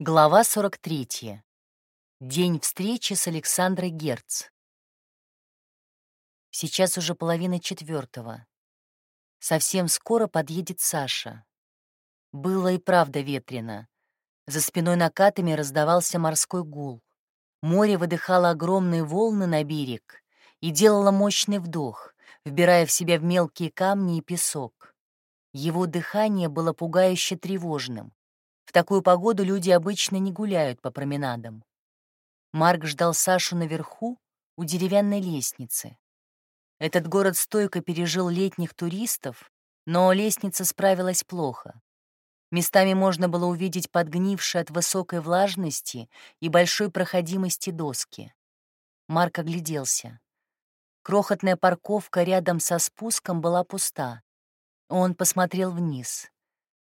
Глава 43. День встречи с Александрой Герц. Сейчас уже половина четвертого. Совсем скоро подъедет Саша. Было и правда ветрено. За спиной накатами раздавался морской гул. Море выдыхало огромные волны на берег и делало мощный вдох, вбирая в себя в мелкие камни и песок. Его дыхание было пугающе тревожным в такую погоду люди обычно не гуляют по променадам. Марк ждал Сашу наверху, у деревянной лестницы. Этот город стойко пережил летних туристов, но лестница справилась плохо. Местами можно было увидеть подгнившие от высокой влажности и большой проходимости доски. Марк огляделся. Крохотная парковка рядом со спуском была пуста. Он посмотрел вниз.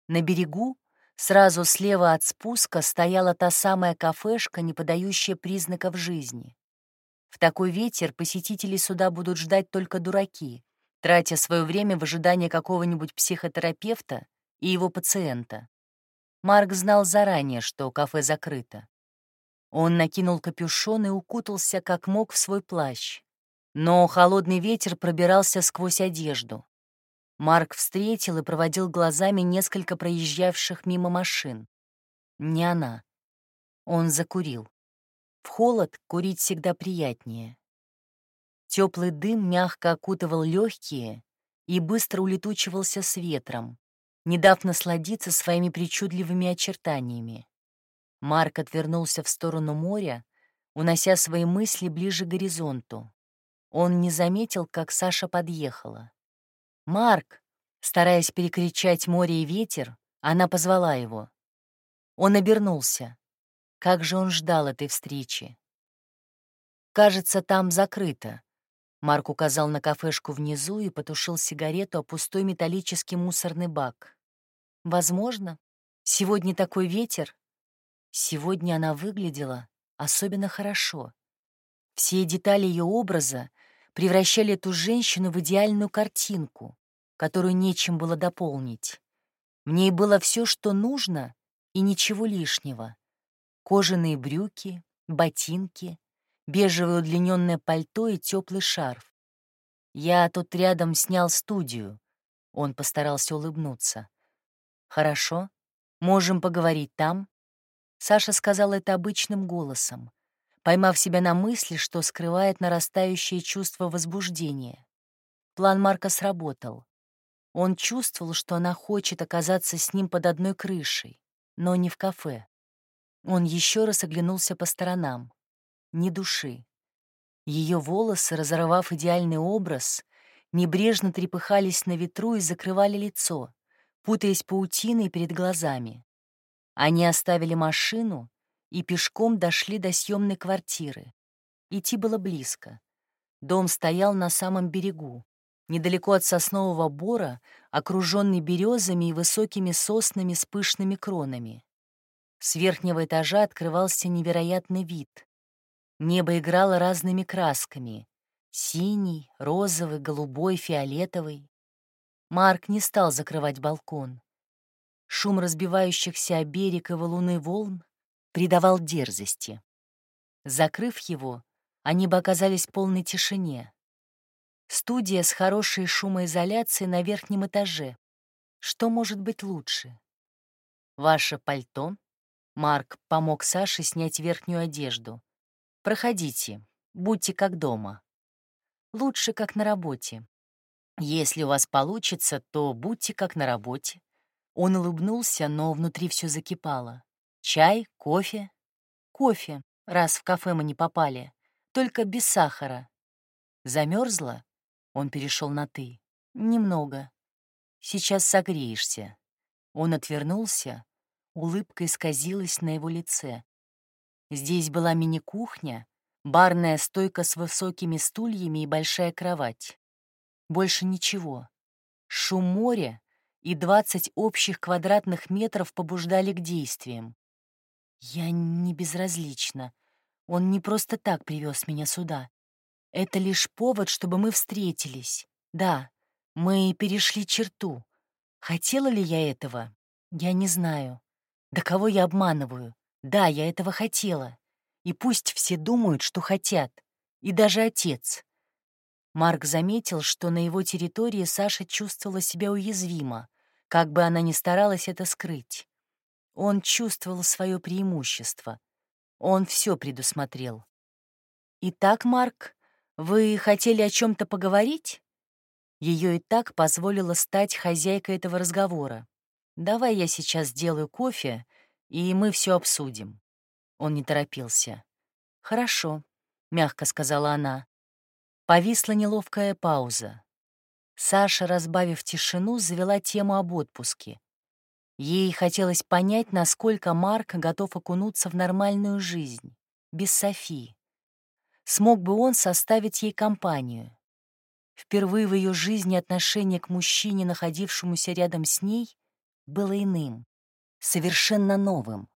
На берегу Сразу слева от спуска стояла та самая кафешка, не подающая признаков жизни. В такой ветер посетители суда будут ждать только дураки, тратя свое время в ожидании какого-нибудь психотерапевта и его пациента. Марк знал заранее, что кафе закрыто. Он накинул капюшон и укутался как мог в свой плащ. Но холодный ветер пробирался сквозь одежду. Марк встретил и проводил глазами несколько проезжавших мимо машин. Не она. Он закурил. В холод курить всегда приятнее. Теплый дым мягко окутывал легкие и быстро улетучивался с ветром, не дав насладиться своими причудливыми очертаниями. Марк отвернулся в сторону моря, унося свои мысли ближе к горизонту. Он не заметил, как Саша подъехала. «Марк!» Стараясь перекричать море и ветер, она позвала его. Он обернулся. Как же он ждал этой встречи. «Кажется, там закрыто», — Марк указал на кафешку внизу и потушил сигарету о пустой металлический мусорный бак. «Возможно. Сегодня такой ветер». Сегодня она выглядела особенно хорошо. Все детали ее образа превращали эту женщину в идеальную картинку, которую нечем было дополнить. В ней было все, что нужно, и ничего лишнего. Кожаные брюки, ботинки, бежевое удлиненное пальто и теплый шарф. Я тут рядом снял студию. Он постарался улыбнуться. Хорошо, можем поговорить там. Саша сказал это обычным голосом поймав себя на мысли, что скрывает нарастающее чувство возбуждения. План Марка сработал. Он чувствовал, что она хочет оказаться с ним под одной крышей, но не в кафе. Он еще раз оглянулся по сторонам. Ни души. Ее волосы, разорвав идеальный образ, небрежно трепыхались на ветру и закрывали лицо, путаясь паутиной перед глазами. Они оставили машину и пешком дошли до съемной квартиры. Идти было близко. Дом стоял на самом берегу, недалеко от соснового бора, окруженный березами и высокими соснами с пышными кронами. С верхнего этажа открывался невероятный вид. Небо играло разными красками — синий, розовый, голубой, фиолетовый. Марк не стал закрывать балкон. Шум разбивающихся о берег и валуны волн придавал дерзости. Закрыв его, они бы оказались в полной тишине. Студия с хорошей шумоизоляцией на верхнем этаже. Что может быть лучше? Ваше пальто? Марк помог Саше снять верхнюю одежду. Проходите, будьте как дома. Лучше, как на работе. Если у вас получится, то будьте как на работе. Он улыбнулся, но внутри все закипало. Чай, кофе? Кофе, раз в кафе мы не попали. Только без сахара. Замерзла? Он перешел на «ты». Немного. Сейчас согреешься. Он отвернулся, улыбка исказилась на его лице. Здесь была мини-кухня, барная стойка с высокими стульями и большая кровать. Больше ничего. Шум моря и двадцать общих квадратных метров побуждали к действиям. Я не безразлична. Он не просто так привез меня сюда. Это лишь повод, чтобы мы встретились. Да, мы перешли черту. Хотела ли я этого? Я не знаю. Да кого я обманываю? Да, я этого хотела. И пусть все думают, что хотят. И даже отец. Марк заметил, что на его территории Саша чувствовала себя уязвимо, как бы она ни старалась это скрыть. Он чувствовал свое преимущество. Он все предусмотрел. «Итак, Марк, вы хотели о чем то поговорить?» Ее и так позволило стать хозяйкой этого разговора. «Давай я сейчас сделаю кофе, и мы все обсудим». Он не торопился. «Хорошо», — мягко сказала она. Повисла неловкая пауза. Саша, разбавив тишину, завела тему об отпуске. Ей хотелось понять, насколько Марк готов окунуться в нормальную жизнь, без Софии. Смог бы он составить ей компанию? Впервые в ее жизни отношение к мужчине, находившемуся рядом с ней, было иным, совершенно новым.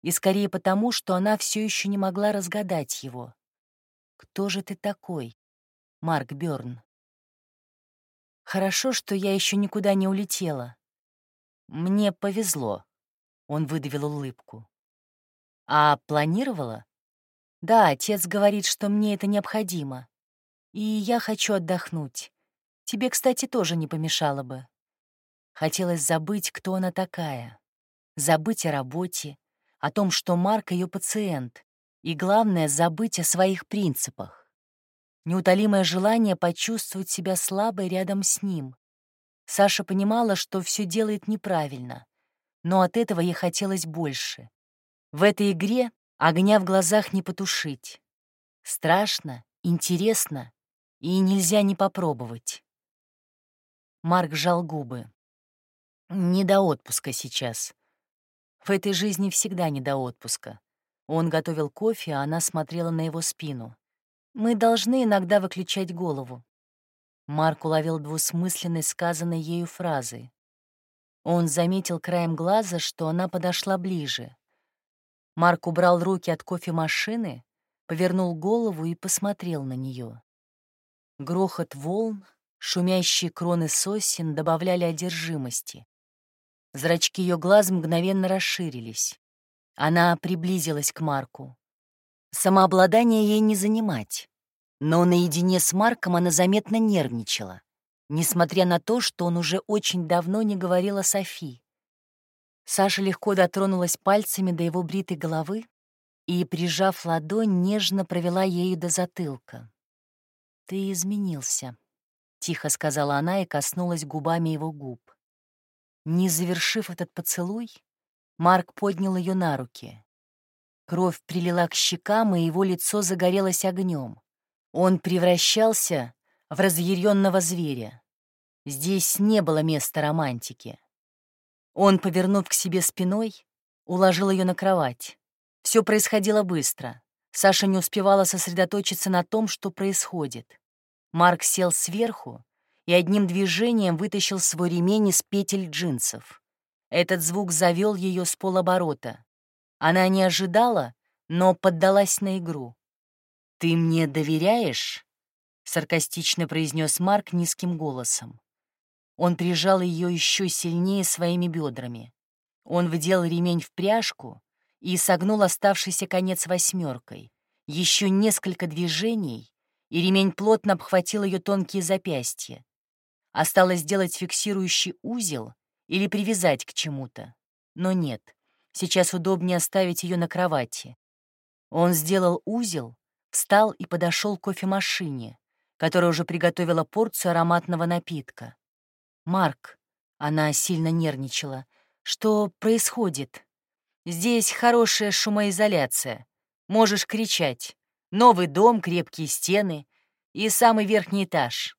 И скорее потому, что она все еще не могла разгадать его. «Кто же ты такой, Марк Бёрн?» «Хорошо, что я еще никуда не улетела», «Мне повезло», — он выдавил улыбку. «А планировала?» «Да, отец говорит, что мне это необходимо. И я хочу отдохнуть. Тебе, кстати, тоже не помешало бы». Хотелось забыть, кто она такая. Забыть о работе, о том, что Марк — ее пациент. И главное — забыть о своих принципах. Неутолимое желание почувствовать себя слабой рядом с ним, Саша понимала, что все делает неправильно, но от этого ей хотелось больше. В этой игре огня в глазах не потушить. Страшно, интересно, и нельзя не попробовать. Марк сжал губы. Не до отпуска сейчас. В этой жизни всегда не до отпуска. Он готовил кофе, а она смотрела на его спину. Мы должны иногда выключать голову. Марк уловил двусмысленность сказанной ею фразы. Он заметил краем глаза, что она подошла ближе. Марк убрал руки от кофемашины, повернул голову и посмотрел на нее. Грохот волн, шумящие кроны сосен добавляли одержимости. Зрачки ее глаз мгновенно расширились. Она приблизилась к Марку. Самообладание ей не занимать. Но наедине с Марком она заметно нервничала, несмотря на то, что он уже очень давно не говорил о Софи. Саша легко дотронулась пальцами до его бритой головы и, прижав ладонь, нежно провела ею до затылка. «Ты изменился», — тихо сказала она и коснулась губами его губ. Не завершив этот поцелуй, Марк поднял ее на руки. Кровь прилила к щекам, и его лицо загорелось огнем. Он превращался в разъяренного зверя. Здесь не было места романтики. Он, повернув к себе спиной, уложил ее на кровать. Все происходило быстро. Саша не успевала сосредоточиться на том, что происходит. Марк сел сверху и одним движением вытащил свой ремень из петель джинсов. Этот звук завел ее с полоборота. Она не ожидала, но поддалась на игру. «Ты мне доверяешь?» — саркастично произнес Марк низким голосом. Он прижал ее еще сильнее своими бедрами. Он вдел ремень в пряжку и согнул оставшийся конец восьмеркой. Еще несколько движений, и ремень плотно обхватил ее тонкие запястья. Осталось сделать фиксирующий узел или привязать к чему-то. Но нет, сейчас удобнее оставить ее на кровати. Он сделал узел, встал и подошел к кофемашине, которая уже приготовила порцию ароматного напитка. «Марк», — она сильно нервничала, — «что происходит? Здесь хорошая шумоизоляция. Можешь кричать. Новый дом, крепкие стены и самый верхний этаж.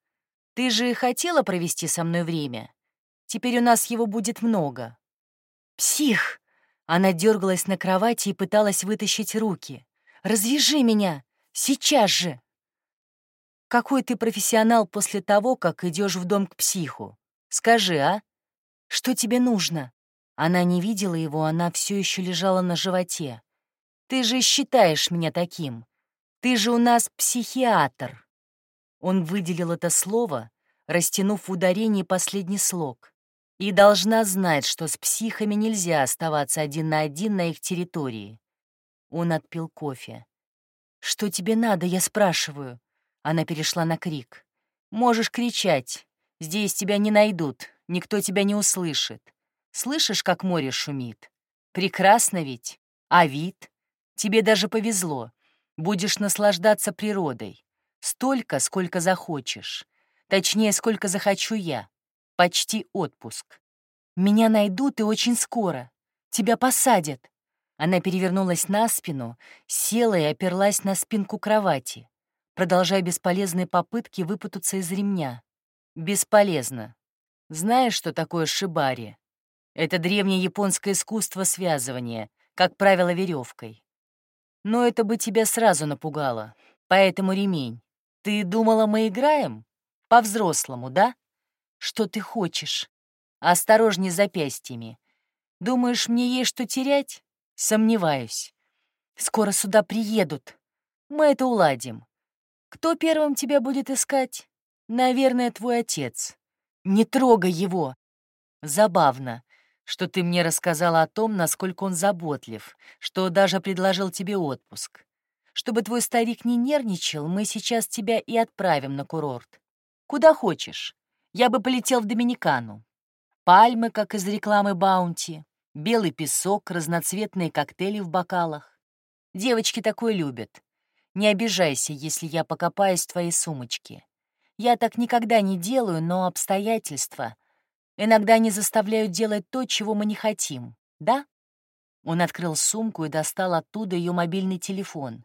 Ты же хотела провести со мной время? Теперь у нас его будет много». «Псих!» Она дергалась на кровати и пыталась вытащить руки. «Развяжи меня! Сейчас же!» «Какой ты профессионал после того, как идешь в дом к психу? Скажи, а? Что тебе нужно?» Она не видела его, она все еще лежала на животе. «Ты же считаешь меня таким. Ты же у нас психиатр». Он выделил это слово, растянув в ударении последний слог. И должна знать, что с психами нельзя оставаться один на один на их территории. Он отпил кофе. «Что тебе надо, я спрашиваю?» Она перешла на крик. «Можешь кричать. Здесь тебя не найдут, никто тебя не услышит. Слышишь, как море шумит? Прекрасно ведь? А вид? Тебе даже повезло. Будешь наслаждаться природой. Столько, сколько захочешь. Точнее, сколько захочу я. Почти отпуск. Меня найдут и очень скоро. Тебя посадят. Она перевернулась на спину, села и оперлась на спинку кровати, продолжая бесполезные попытки выпутаться из ремня. Бесполезно. Знаешь, что такое шибари? Это древнее японское искусство связывания, как правило, веревкой. Но это бы тебя сразу напугало, поэтому ремень. Ты думала, мы играем? По-взрослому, да? Что ты хочешь? Осторожней запястьями. Думаешь, мне есть что терять? Сомневаюсь. Скоро сюда приедут. Мы это уладим. Кто первым тебя будет искать? Наверное, твой отец. Не трогай его. Забавно, что ты мне рассказала о том, насколько он заботлив, что даже предложил тебе отпуск. Чтобы твой старик не нервничал, мы сейчас тебя и отправим на курорт. Куда хочешь. Я бы полетел в Доминикану. Пальмы, как из рекламы Баунти, белый песок, разноцветные коктейли в бокалах. Девочки такое любят. Не обижайся, если я покопаюсь в твоей сумочке. Я так никогда не делаю, но обстоятельства иногда не заставляют делать то, чего мы не хотим, да? Он открыл сумку и достал оттуда ее мобильный телефон.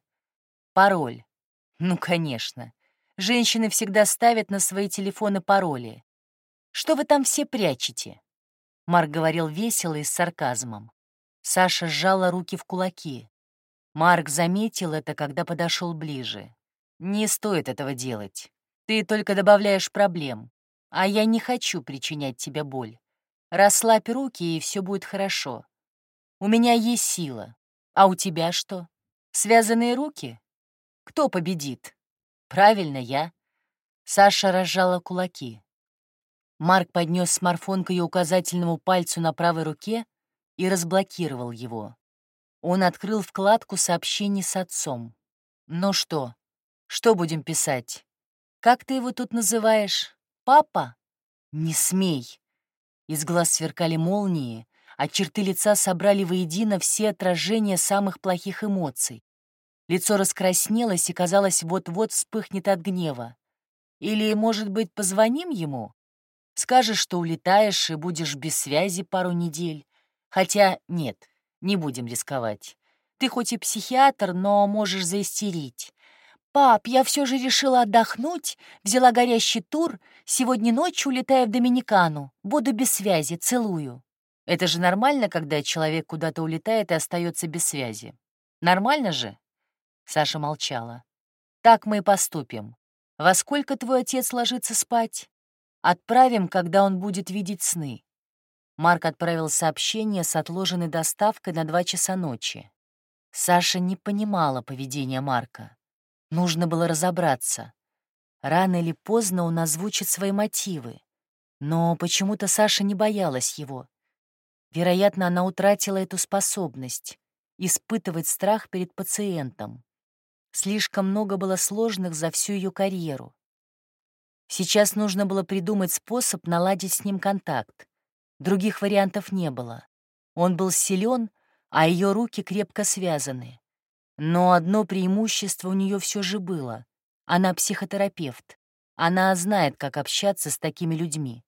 Пароль. Ну, конечно. Женщины всегда ставят на свои телефоны пароли. Что вы там все прячете? Марк говорил весело и с сарказмом. Саша сжала руки в кулаки. Марк заметил это, когда подошел ближе. «Не стоит этого делать. Ты только добавляешь проблем. А я не хочу причинять тебе боль. Расслабь руки, и все будет хорошо. У меня есть сила. А у тебя что? Связанные руки? Кто победит? Правильно, я. Саша разжала кулаки. Марк поднес смартфон к ее указательному пальцу на правой руке и разблокировал его. Он открыл вкладку сообщений с отцом. «Ну что? Что будем писать? Как ты его тут называешь? Папа? Не смей!» Из глаз сверкали молнии, а черты лица собрали воедино все отражения самых плохих эмоций. Лицо раскраснелось и, казалось, вот-вот вспыхнет от гнева. Или, может быть, позвоним ему? Скажешь, что улетаешь и будешь без связи пару недель. Хотя нет, не будем рисковать. Ты хоть и психиатр, но можешь заистерить. «Пап, я все же решила отдохнуть, взяла горящий тур, сегодня ночью улетаю в Доминикану, буду без связи, целую». Это же нормально, когда человек куда-то улетает и остается без связи. Нормально же? Саша молчала. Так мы и поступим. Во сколько твой отец ложится спать? Отправим, когда он будет видеть сны. Марк отправил сообщение с отложенной доставкой на два часа ночи. Саша не понимала поведения Марка. Нужно было разобраться. Рано или поздно он озвучит свои мотивы. Но почему-то Саша не боялась его. Вероятно, она утратила эту способность — испытывать страх перед пациентом. Слишком много было сложных за всю ее карьеру. Сейчас нужно было придумать способ наладить с ним контакт. Других вариантов не было. Он был силен, а ее руки крепко связаны. Но одно преимущество у нее все же было. Она психотерапевт. Она знает, как общаться с такими людьми.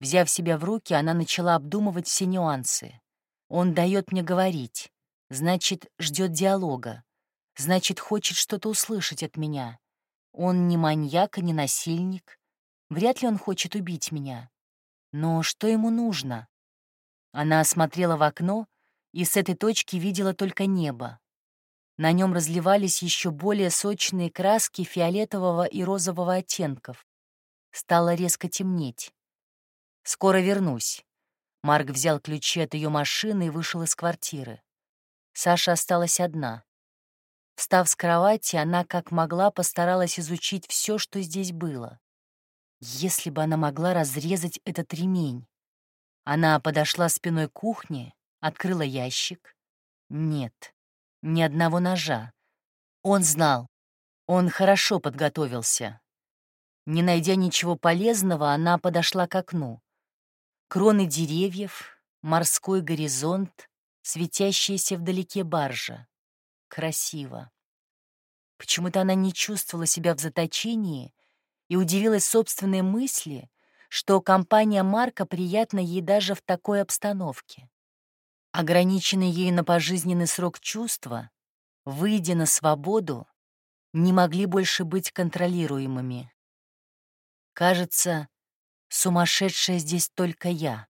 Взяв себя в руки, она начала обдумывать все нюансы. Он дает мне говорить. Значит, ждет диалога. Значит, хочет что-то услышать от меня. Он не маньяк и не насильник. Вряд ли он хочет убить меня. Но что ему нужно? Она осмотрела в окно и с этой точки видела только небо. На нем разливались еще более сочные краски фиолетового и розового оттенков. Стало резко темнеть. «Скоро вернусь». Марк взял ключи от ее машины и вышел из квартиры. Саша осталась одна. Встав с кровати, она как могла постаралась изучить все, что здесь было. Если бы она могла разрезать этот ремень. Она подошла спиной к кухне, открыла ящик. Нет, ни одного ножа. Он знал. Он хорошо подготовился. Не найдя ничего полезного, она подошла к окну. Кроны деревьев, морской горизонт, светящаяся вдалеке баржа. Красиво. Почему-то она не чувствовала себя в заточении и удивилась собственной мысли, что компания Марка приятна ей даже в такой обстановке. Ограниченные ею на пожизненный срок чувства, выйдя на свободу, не могли больше быть контролируемыми. Кажется, сумасшедшая здесь только я.